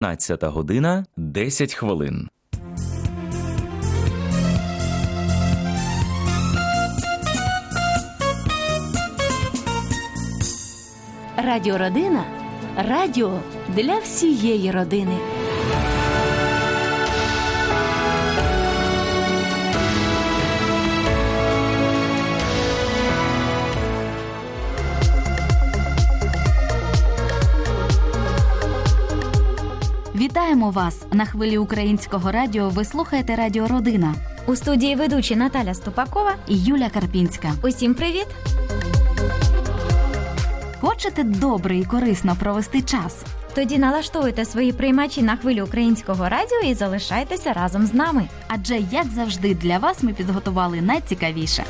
15 година 10 хвилин. Радіо Родина радіо для всієї родини. Вітаємо вас на хвилі українського радіо. Ви слухаєте Радіо Родина У студії ведучі Наталя Ступакова. і Юля Карпінська. Усім привіт! Хочете добре і корисно провести час? Тоді налаштовуйте свої приймачі на хвилю українського радіо і залишайтеся разом з нами. Адже, як завжди, для вас ми підготували найцікавіше.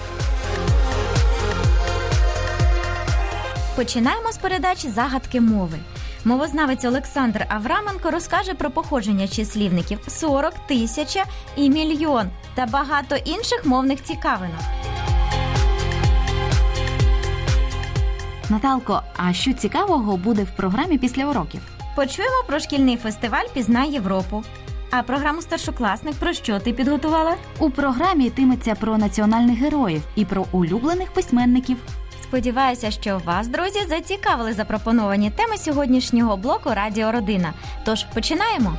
Починаємо з передачі загадки мови. Мовознавець Олександр Авраменко розкаже про походження числівників 40, тисяча і мільйон та багато інших мовних цікавинок. Наталко, а що цікавого буде в програмі після уроків? Почуємо про шкільний фестиваль Пізнай Європу. А програму старшокласник про що ти підготувала? У програмі йтиметься про національних героїв і про улюблених письменників. Сподіваюся, що вас, друзі, зацікавили запропоновані теми сьогоднішнього блоку Радіо Родина. Тож починаємо.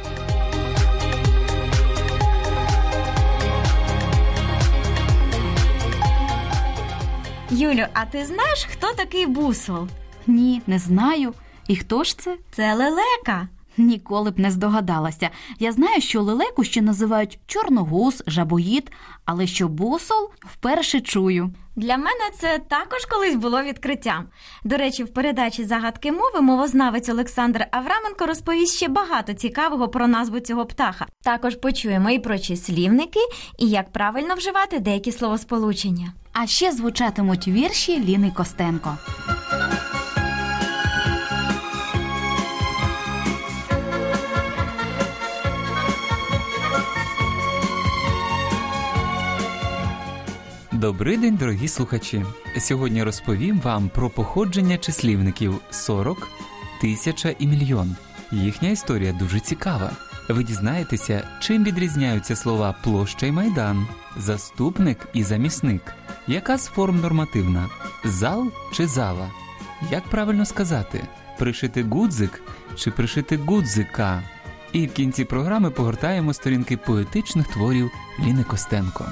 Юлю, а ти знаєш, хто такий бусол? Ні, не знаю. І хто ж це? Це лелека. Ніколи б не здогадалася. Я знаю, що лелеку ще називають чорногуз, жабоїд, але що бусол вперше чую. Для мене це також колись було відкриттям. До речі, в передачі загадки мови мовознавець Олександр Авраменко розповість ще багато цікавого про назву цього птаха. Також почуємо і про числівники, і як правильно вживати деякі словосполучення. А ще звучатимуть вірші Ліни Костенко. Добрий день, дорогі слухачі. Сьогодні розповім вам про походження числівників 40, тисяча і мільйон. Їхня історія дуже цікава. Ви дізнаєтеся, чим відрізняються слова площа і майдан, заступник і замісник. Яка з форм нормативна? Зал чи зала? Як правильно сказати? Пришити гудзик чи пришити гудзика? І в кінці програми погортаємо сторінки поетичних творів Ліни Костенко.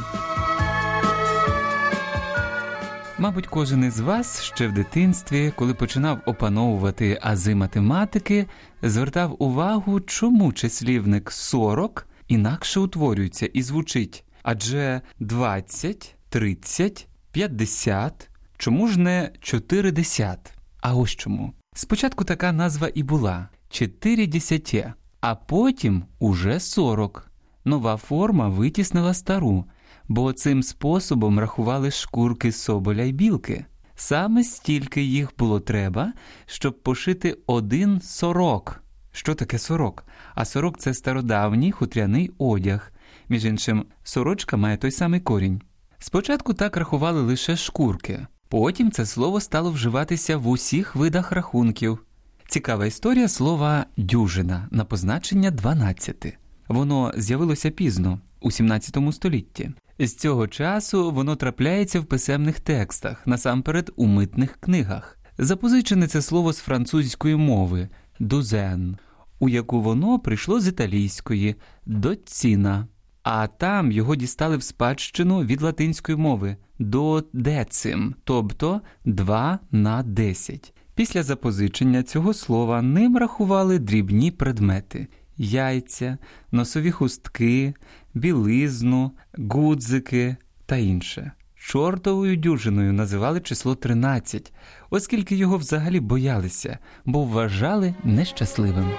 Мабуть, кожен із вас ще в дитинстві, коли починав опановувати ази математики, звертав увагу, чому числівник 40 інакше утворюється і звучить. Адже 20, 30, 50, чому ж не 40? А ось чому. Спочатку така назва і була 40, а потім уже 40. Нова форма витіснила стару бо цим способом рахували шкурки соболя й білки. Саме стільки їх було треба, щоб пошити один сорок. Що таке сорок? А сорок це стародавній хутряний одяг. Між іншим, сорочка має той самий корінь. Спочатку так рахували лише шкурки, потім це слово стало вживатися в усіх видах рахунків. Цікава історія слова дюжина на позначення 12. Воно з'явилося пізно, у 17 столітті. З цього часу воно трапляється в писемних текстах, насамперед у митних книгах. Запозичене це слово з французької мови дузен, у яку воно прийшло з італійської доціна, а там його дістали в спадщину від латинської мови до децим, тобто 2 на 10. Після запозичення цього слова ним рахували дрібні предмети яйця, носові хустки, білизну, гудзики та інше. Чортовою дюжиною називали число 13, оскільки його взагалі боялися, бо вважали нещасливим.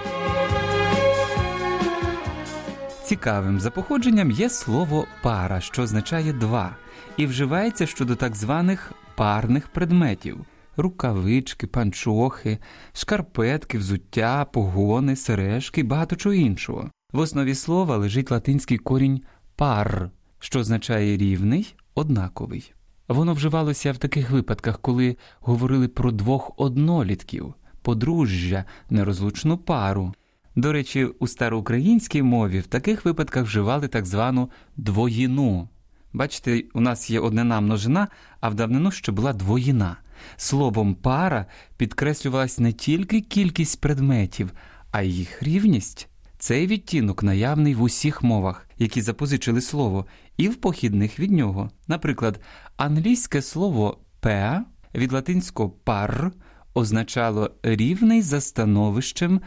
Цікавим за походженням є слово пара, що означає два, і вживається щодо так званих парних предметів рукавички, панчохи, шкарпетки, взуття, погони, сережки і багато чого іншого. В основі слова лежить латинський корінь пар, що означає рівний, однаковий. Воно вживалося в таких випадках, коли говорили про двох однолітків, подружжя, нерозлучну пару. До речі, у староукраїнській мові в таких випадках вживали так звану двоїну. Бачите, у нас є однина множина, а в давнину ще була двоїна. Словом пара підкреслювалась не тільки кількість предметів, а й їх рівність. Цей відтінок наявний в усіх мовах, які запозичили слово, і в похідних від нього. Наприклад, англійське слово «пе» від латинського пар означало рівний за становищем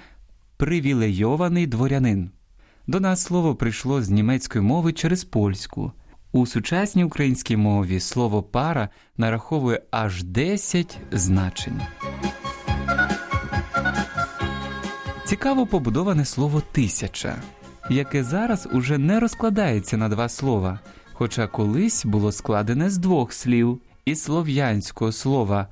привілейований дворянин. До нас слово прийшло з німецької мови через польську. У сучасній українській мові слово пара нараховує аж 10 значень. Цікаво побудоване слово тисяча, яке зараз уже не розкладається на два слова, хоча колись було складене з двох слів із слов'янського слова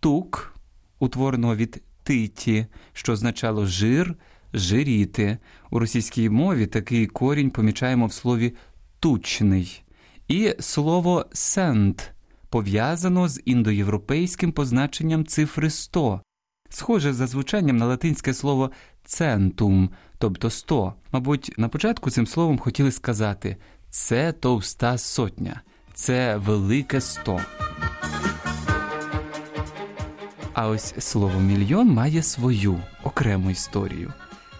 тук, утвореного від титі, що означало жир, жиріти. У російській мові такий корінь помічаємо в слові тучний, і слово сент пов'язано з індоєвропейським позначенням цифри 100, схоже за звучанням на латинське слово центум, тобто 100. Мабуть, на початку цим словом хотіли сказати це товста сотня, це велике 100. А ось слово мільйон має свою окрему історію.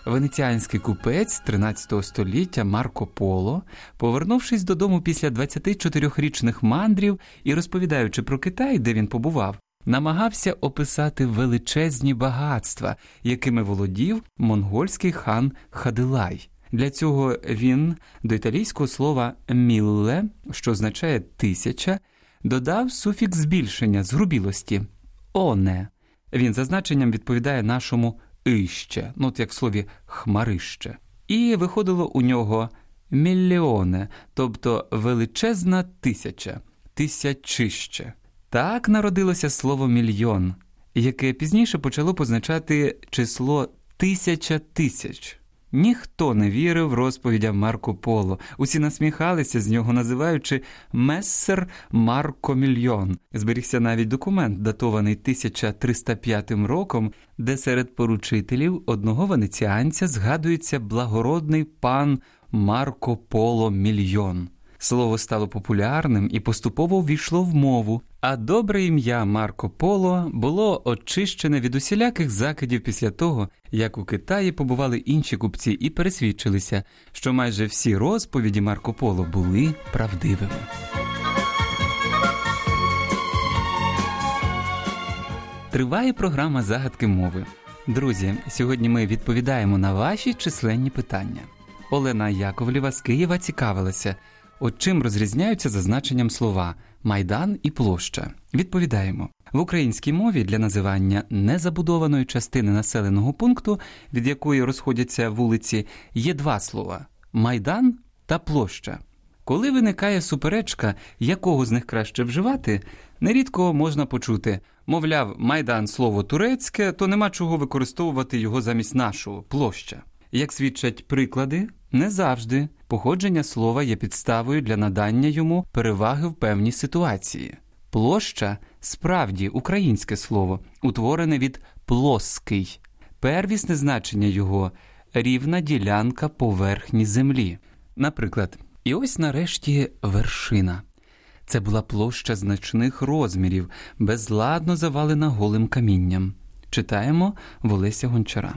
Венеціанський купець 13 століття Марко Поло, повернувшись додому після 24-річних мандрів і розповідаючи про Китай, де він побував, намагався описати величезні багатства, якими володів монгольський хан Хадилай. Для цього він до італійського слова мілле, що означає тисяча, додав суфікс збільшення згрубілості оне. Він за значенням відповідає нашому іще, ну от як в слові хмарище. І виходило у нього мільйоне, тобто величезна тисяча, тисячище. Так народилося слово мільйон, яке пізніше почало позначати число тисяча тисяч. Ніхто не вірив розповідям Марко Поло. Усі насміхалися з нього, називаючи мессер Марко Мільйон. Зберігся навіть документ, датований 1305 роком, де серед поручителів одного венеціанця згадується благородний пан Марко Поло Мільйон. Слово стало популярним і поступово ввійшло в мову, а добре ім'я Марко Поло було очищене від усіляких закидів після того, як у Китаї побували інші купці і пересвідчилися, що майже всі розповіді Марко Поло були правдивими. Триває програма загадки мови. Друзі, сьогодні ми відповідаємо на ваші численні питання. Олена Яковлєва з Києва цікавилася. От чим розрізняються за значенням слова майдан і площа? Відповідаємо в українській мові для називання незабудованої частини населеного пункту, від якої розходяться вулиці, є два слова майдан та площа. Коли виникає суперечка, якого з них краще вживати, нерідко можна почути мовляв, майдан слово турецьке, то нема чого використовувати його замість нашого площа. Як свідчать приклади, не завжди походження слова є підставою для надання йому переваги в певній ситуації. Площа справді українське слово, утворене від плоский, первісне значення його рівна ділянка поверхні землі. Наприклад, і ось нарешті вершина. Це була площа значних розмірів, безладно завалена голим камінням. Читаємо в Олеся Гончара.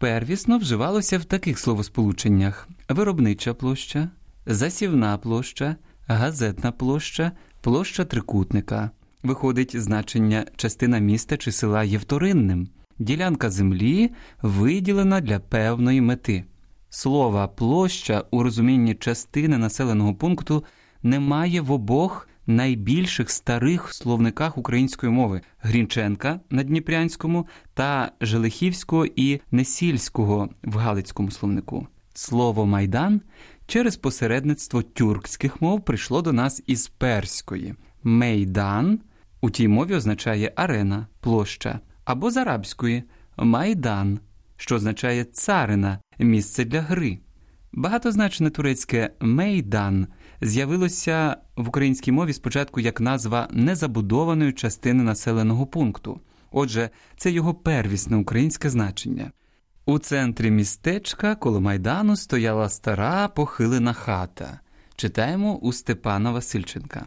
Первісно вживалося в таких словосполученнях: виробнича площа, засівна площа, газетна площа, площа трикутника. Виходить значення частина міста чи села є вторинним, ділянка землі виділена для певної мети. Слова площа у розумінні частини населеного пункту немає в обох найбільших старих словниках української мови Грінченка на Дніпрянському та Желехівського і Несільського в Галицькому словнику. Слово майдан через посередництво тюркських мов прийшло до нас із перської. Мейдан у тій мові означає арена, площа, або з арабської майдан, що означає царина, місце для гри. Багатозначне турецьке мейдан з'явилося в українській мові спочатку як назва незабудованої частини населеного пункту. Отже, це його первісне українське значення. У центрі містечка коло майдану стояла стара похилена хата. Читаємо у Степана Васильченка.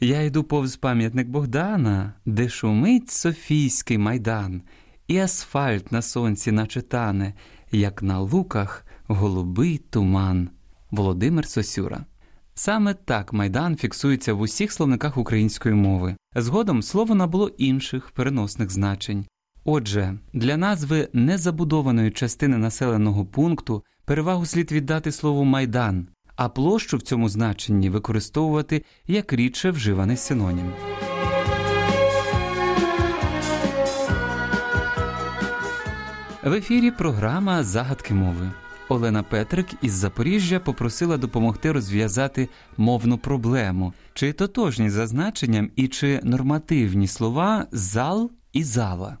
Я йду повз пам'ятник Богдана, де шумить Софійський майдан, і асфальт на сонці наче тане, як на луках голубий туман. Володимир Сосюра. Саме так майдан фіксується в усіх словниках української мови. Згодом слово набуло інших переносних значень. Отже, для назви незабудованої частини населеного пункту перевагу слід віддати слову майдан, а площу в цьому значенні використовувати як рідше вживаний синонім. В ефірі програма Загадки мови. Олена Петрик із Запоріжжя попросила допомогти розв'язати мовну проблему, чи тотожні за значенням і чи нормативні слова зал і зала.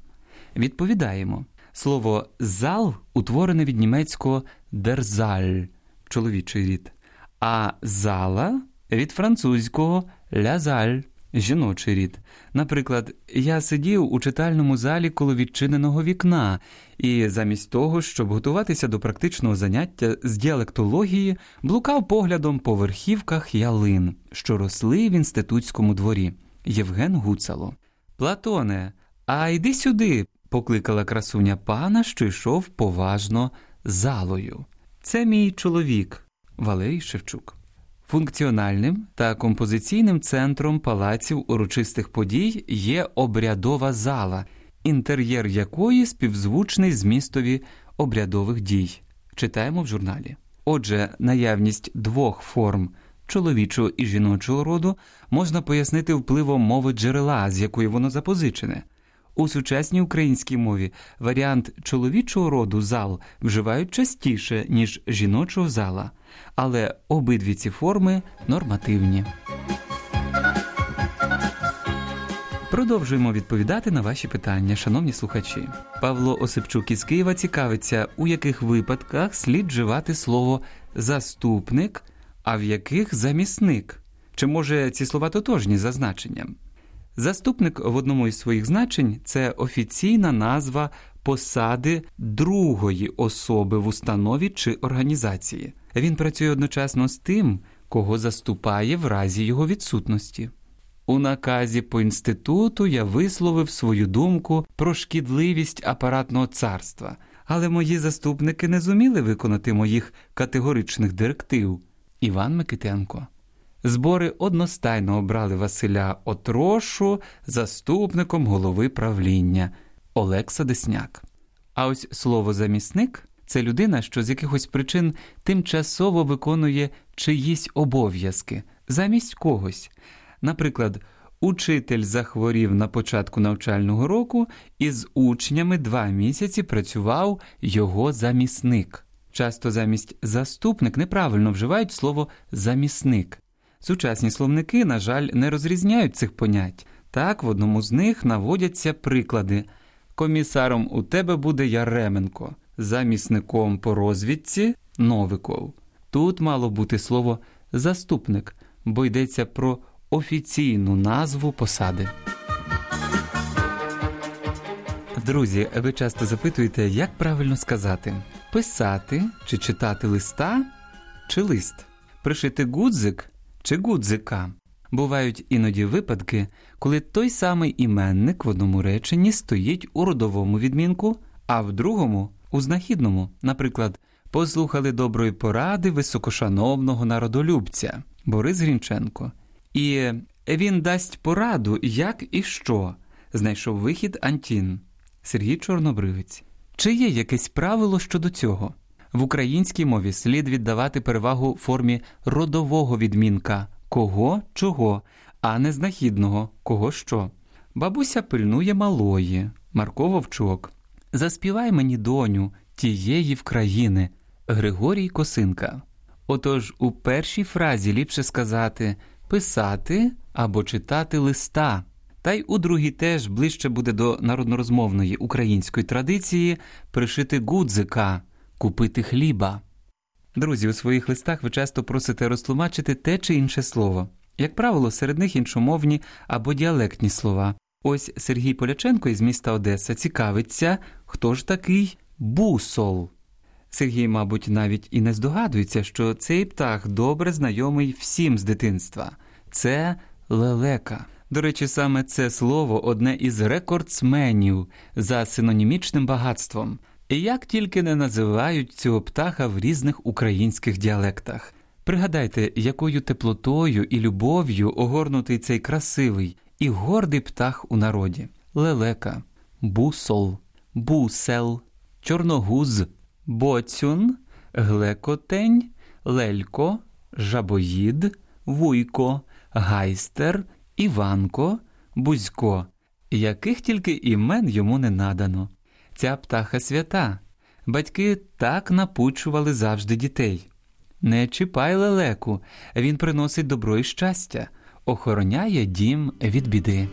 Відповідаємо: слово зал утворене від німецького дерзаль чоловічий рід, а зала від французького лязаль жіночий рід. Наприклад, я сидів у читальному залі коло відчиненого вікна, і замість того, щоб готуватися до практичного заняття з діалектології, блукав поглядом по верхівках ялин, що росли в інститутському дворі. Євген Гуцало. Платоне, а йди сюди, покликала красуня пана, що йшов поважно залою. Це мій чоловік Валерій Шевчук. Функціональним та композиційним центром палаців урочистих подій є обрядова зала, інтер'єр якої співзвучний змістові обрядових дій. Читаємо в журналі. Отже, наявність двох форм чоловічого і жіночого роду можна пояснити впливом мови джерела, з якої воно запозичене. У сучасній українській мові варіант чоловічого роду зал вживають частіше, ніж жіночого зала, але обидві ці форми нормативні. Продовжуємо відповідати на ваші питання, шановні слухачі. Павло Осипчук із Києва цікавиться, у яких випадках слід вживати слово заступник, а в яких замісник. Чи може ці слова тотожні за значенням? Заступник в одному із своїх значень це офіційна назва посади другої особи в установі чи організації. Він працює одночасно з тим, кого заступає в разі його відсутності. У наказі по інституту я висловив свою думку про шкідливість апаратного царства, але мої заступники не зуміли виконати моїх категоричних директив. Іван Микитенко. Збори одностайно обрали Василя Отрошу заступником голови правління Олекса Десняк. А ось слово замісник це людина, що з якихось причин тимчасово виконує чиїсь обов'язки замість когось. Наприклад, учитель захворів на початку навчального року і з учнями два місяці працював його замісник. Часто замість заступник неправильно вживають слово замісник. Сучасні словники, на жаль, не розрізняють цих понять. Так, в одному з них наводяться приклади. Комісаром у тебе буде Яременко, замісником по розвідці Новиков. Тут мало бути слово заступник, бо йдеться про офіційну назву посади. Друзі, ви часто запитуєте, як правильно сказати: писати чи читати листа чи лист, пришити гудзик чи гудзика. Бувають іноді випадки, коли той самий іменник в одному реченні стоїть у родовому відмінку, а в другому у знахідному, наприклад, послухали доброї поради високошановного народолюбця Борис Грінченко. І він дасть пораду, як і що, знайшов вихід Антін Сергій Чорнобривець. Чи є якесь правило щодо цього? В українській мові слід віддавати перевагу формі родового відмінка кого чого, а не знахідного кого що. Бабуся пильнує малої, Марко Вовчок. Заспівай мені доню тієї в країни Григорій Косинка. Отож у першій фразі ліпше сказати писати або читати листа. Та й у другій теж ближче буде до народнорозмовної української традиції пришити гудзика, купити хліба. Друзі, у своїх листах ви часто просите розтлумачити те чи інше слово. Як правило, серед них іншомовні або діалектні слова. Ось Сергій Поляченко із міста Одеса цікавиться, хто ж такий бусол. Сергій, мабуть, навіть і не здогадується, що цей птах добре знайомий всім з дитинства. Це лелека. До речі, саме це слово одне із рекордсменів за синонімічним багатством. І як тільки не називають цього птаха в різних українських діалектах. Пригадайте, якою теплотою і любов'ю огорнутий цей красивий і гордий птах у народі: лелека, бусол, бусел, чорногуз, боцюн, глекотень, лелько, жабоїд, вуйко, гайстер, Іванко, Бузько, яких тільки імен йому не надано. Ця птаха свята. Батьки так напучували завжди дітей. Не чіпай лелеку, він приносить добро і щастя, охороняє дім від біди.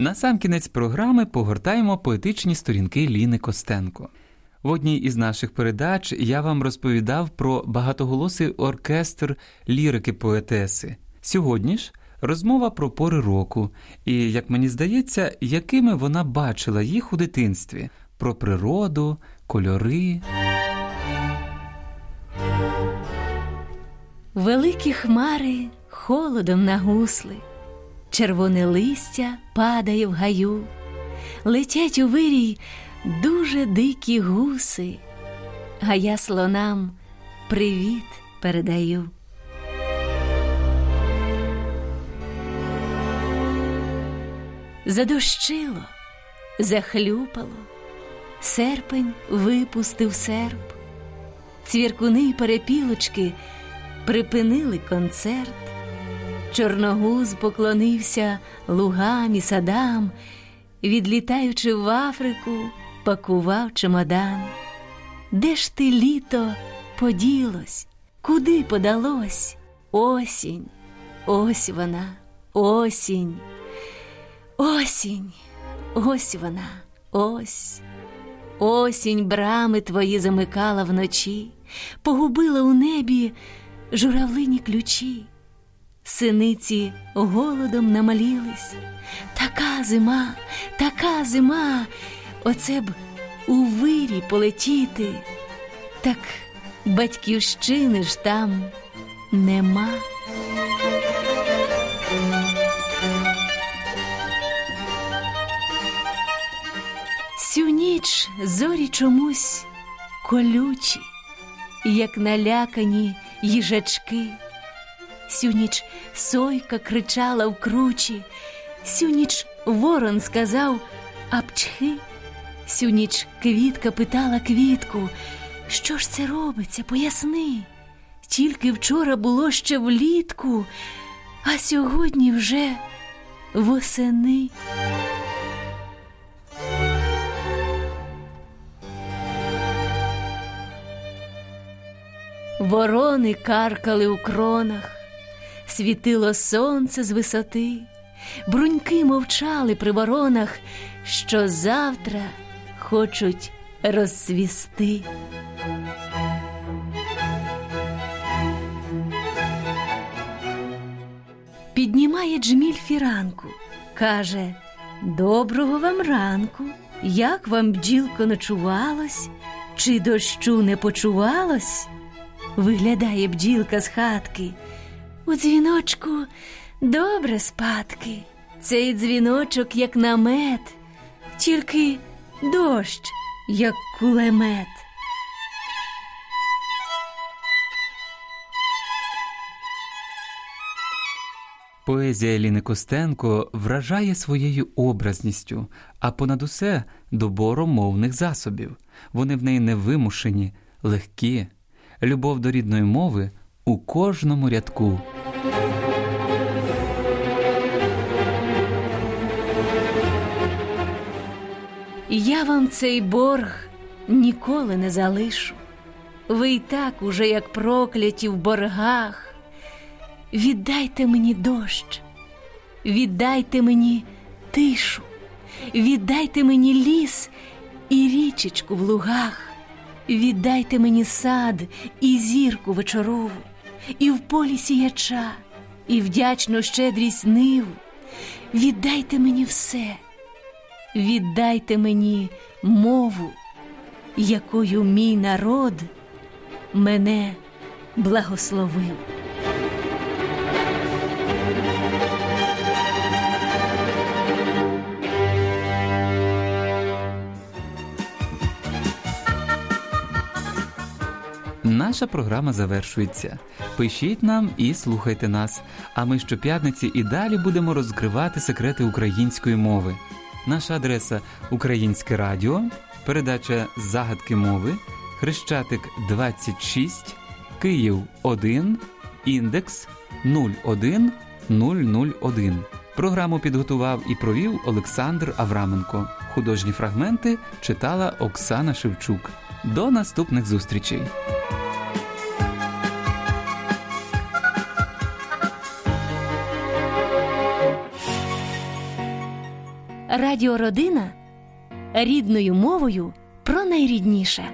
На сам кінець програми погортаємо поетичні сторінки Ліни Костенко. В одній із наших передач я вам розповідав про багатоголосий оркестр лірики поетеси. Сьогодні ж розмова про пори року, і, як мені здається, якими вона бачила їх у дитинстві, про природу, кольори. Великі хмари холодом нагусли, червоне листя падає в гаю, летять у вирій дуже дикі гуси, а я слонам привіт передаю. Задощило, захлюпало, серпень випустив серп, цвіркуни й перепілочки припинили концерт, чорногуз поклонився лугам і садам, відлітаючи в Африку, пакував чемодан. Де ж ти літо поділось, куди подалось? Осінь, ось вона, осінь. Осінь, ось вона, ось. Осінь брами твої замикала вночі, погубила у небі журавлині ключі. Синиці голодом намалілись. Така зима, така зима. Оце б у вирі полетіти. Так батьківщини ж там нема. Сю ніч зорі чомусь колючі, як налякані їжачки. Сю ніч сойка кричала в кручі, сю ніч ворон сказав апчхи, сю ніч квітка питала квітку, що ж це робиться, поясни. Тільки вчора було ще влітку, а сьогодні вже восени. Ворони каркали у кронах, світило сонце з висоти, бруньки мовчали при воронах, що завтра хочуть розцвісти. Піднімає джміль фіранку, каже Доброго вам ранку, як вам бджілко ночувалось, чи дощу не почувалось? Виглядає бджілка з хатки. У дзвіночку добре спадки. Цей дзвіночок, як намет, тільки дощ, як кулемет. Поезія Ліни Костенко вражає своєю образністю, а понад усе добором мовних засобів. Вони в неї невимушені, легкі, любов до рідної мови у кожному рядку. Я вам цей борг ніколи не залишу. Ви й так уже як прокляті в боргах. Віддайте мені дощ, віддайте мені тишу, віддайте мені ліс і річечку в лугах, віддайте мені сад і зірку вечорову, і в полі сіяча, і вдячну щедрість ниву. Віддайте мені все, віддайте мені мову, якою мій народ мене благословив. Наша програма завершується. Пишіть нам і слухайте нас. А ми щоп'ятниці і далі будемо розкривати секрети української мови. Наша адреса Українське Радіо, передача Загадки мови, Хрещатик 26, Київ 1, індекс 01001. Програму підготував і провів Олександр Авраменко. Художні фрагменти читала Оксана Шевчук. До наступних зустрічей! Радіо Родина рідною мовою про найрідніше.